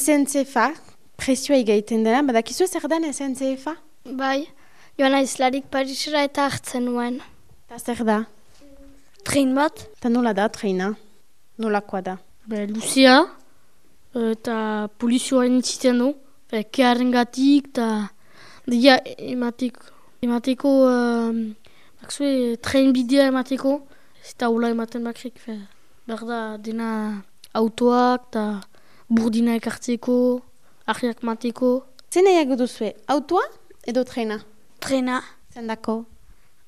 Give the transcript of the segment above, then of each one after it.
SNCF-a, presioa igaiten dena, badakizu zer den SNCF-a? Bai, joan aizlarik Parisera eta hartzen nuen. Eta zer da? Tren bat? Eta nola da treina? Nolakoa da? Be, Lucia, eta polizioa initziten du, be, kearen gatik, eta dia emateko, emateko, um, bakzue, tren bidea emateko, da hula ematen bakrik, be, berda dena autoak, eta burdina ekartzeko, ahiak mateko. Zer nahiago duzue, autoa edo trena? Trena. Zendako?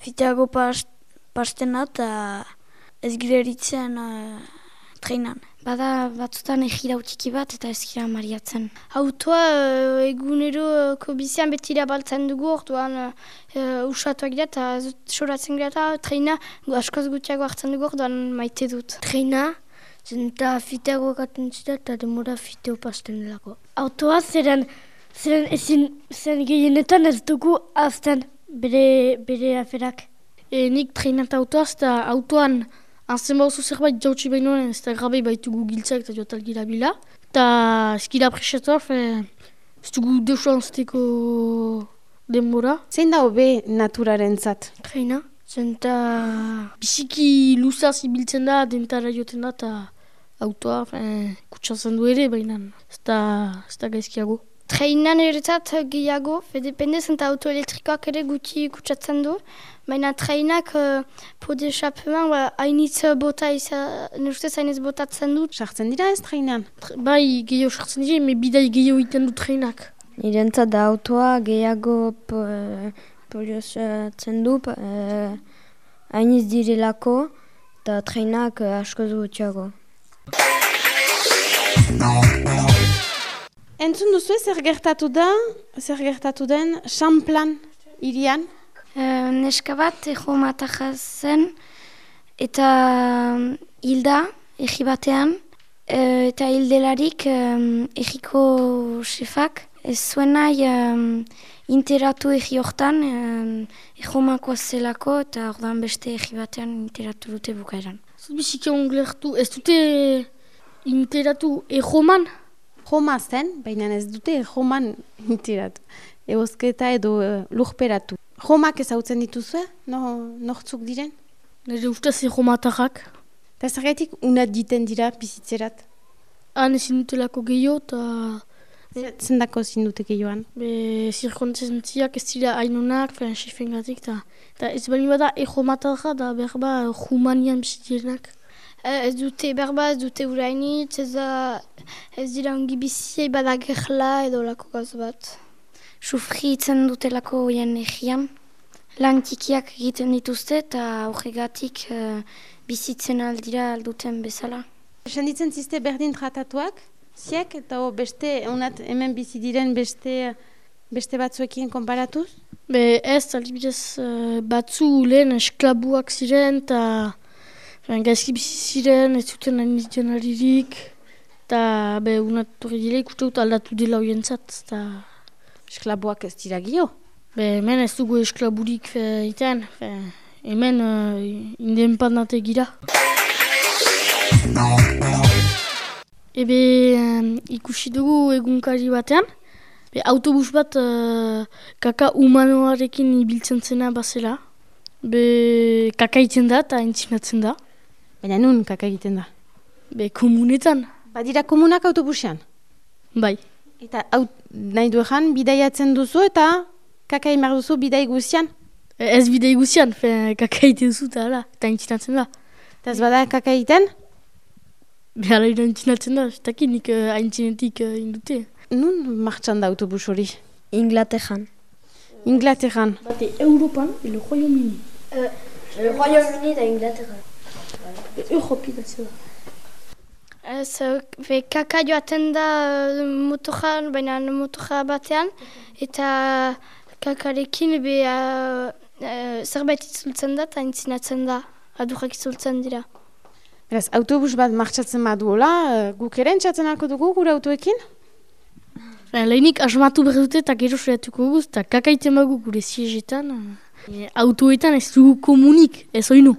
Fiteago past, pastena eta ez gireritzen uh, trenan. Bada batzutan egira utiki bat eta ez gira mariatzen. Autoa uh, egunero uh, kobizian betira baltzen dugu orduan uh, usatuak gira eta soratzen gira eta trena askoz gutiago hartzen dugu orduan maite dut. Trena, zenta fiteago gaten zita eta demora fiteo pasten delako. Autoa zeren, zeren ezin zen gehienetan ez dugu azten bere, bere aferak. E, nik trena eta autoaz, eta autoan anzen bauzu zerbait jautsi behinoen, ez da grabe baitugu giltzak eta jotal gira bila. Eta eskila presetua, fe, ez dugu deusua anzteko denbora. Zein da hobe naturaren zat? Trena, zenta... Biziki luzaz ibiltzen da, dentara joten da, eta autoa, fe, kutsatzen du ere, baina ez da, ez da gaizkiago. Treinan eretzat gehiago, depende zenta autoelektrikoak ere guti kutsatzen du. Baina treinak uh, pode esapeman ba, hainitz bota izan, nirustez hainitz botatzen dut. Sartzen dira ez treinan? Bai, gehiago sartzen dira, me bidai gehiago iten du treinak. Nirentzat da autoa gehiago po, poliozatzen du, uh, hainitz direlako, eta treinak uh, asko gutxiago. Entzun duzu zer gertatu da, zer gertatu den, Champlan irian? Uh, neska bat mataja zen eta um, hilda egi batean uh, eta hildelarik um, egiko sefak ez zuen nahi um, interatu egi hortan um, ego zelako eta ordan beste egi batean interatu dute bukaeran. Zut biziki onglertu, ez dute interatu egoman? Joma zen, baina ez dute joman intiratu. Egosketa edo uh, lurperatu. Jomak ezautzen dituzue? No, nortzuk diren? Nire ustez egomatarrak. Eta zergatik unat diten dira bizitzerat? Han ezin dutelako gehiago eta... Zendako ezin dute gehioan? Be, zirkontzentziak ez dira hainunak, feren xifengatik, eta ez bali bada egomatarra da berba humanian bizitzenak. Ez dute berba, ez dute urainitz, ez, ez dira ongi biziei bada gerla edo lako gaz bat. Sufritzen dutelako oien egian. Lan tikiak egiten dituzte eta horregatik uh, bizitzen aldira alduten bezala. Esan ditzen ziste berdin tratatuak, ziek eta o, beste, unat hemen bizi diren beste, beste batzuekin konparatuz? Be ez, alibidez uh, batzu lehen esklabuak ziren eta... Gaizki bizi ziren, ez zuten nahi haririk, eta be, unat torri dira ikuste dut aldatu dela horien zat, eta... Esklaboak ez dira gio? Be, hemen ez dugu esklaburik fe, iten, fe, hemen uh, independante gira. Ebe um, ikusi dugu egunkari batean, be, autobus bat uh, kaka humanoarekin ibiltzen zena bazela. Be, kaka iten da eta entzinatzen da. Baina nun kaka egiten da? Be, komunetan. Badira komunak autobusean? Bai. Eta aut, nahi du ezan, bidaiatzen duzu eta kaka imar duzu bidai guzian? Ez bidai guzian, fe, kaka egiten duzu eta entzinatzen da. Eta ez bada kaka egiten? Be, ala entzinatzen da, ez dakit nik uh, aintzinetik uh, indute. Nun martxan da autobus hori? Inglaterran. Inglaterran. Bate, Europan, ele Royaume-Uni. Uh, le Royaume-Uni da Inglaterra. Europi da zela. Ez, be, kaka joaten da motoran, baina motora batean, eta kakarekin be, uh, uh, zerbait itzultzen da eta intzinatzen da, adurrak itzultzen dira. Beraz, autobus bat martxatzen baduola, uh, guk ere entzatzen alko dugu gure autoekin? Ben, lehenik asmatu behar dute eta gero sreatuko guz, eta kakaiten bagu gure ziegetan. E, autoetan ez dugu komunik, ez oinu.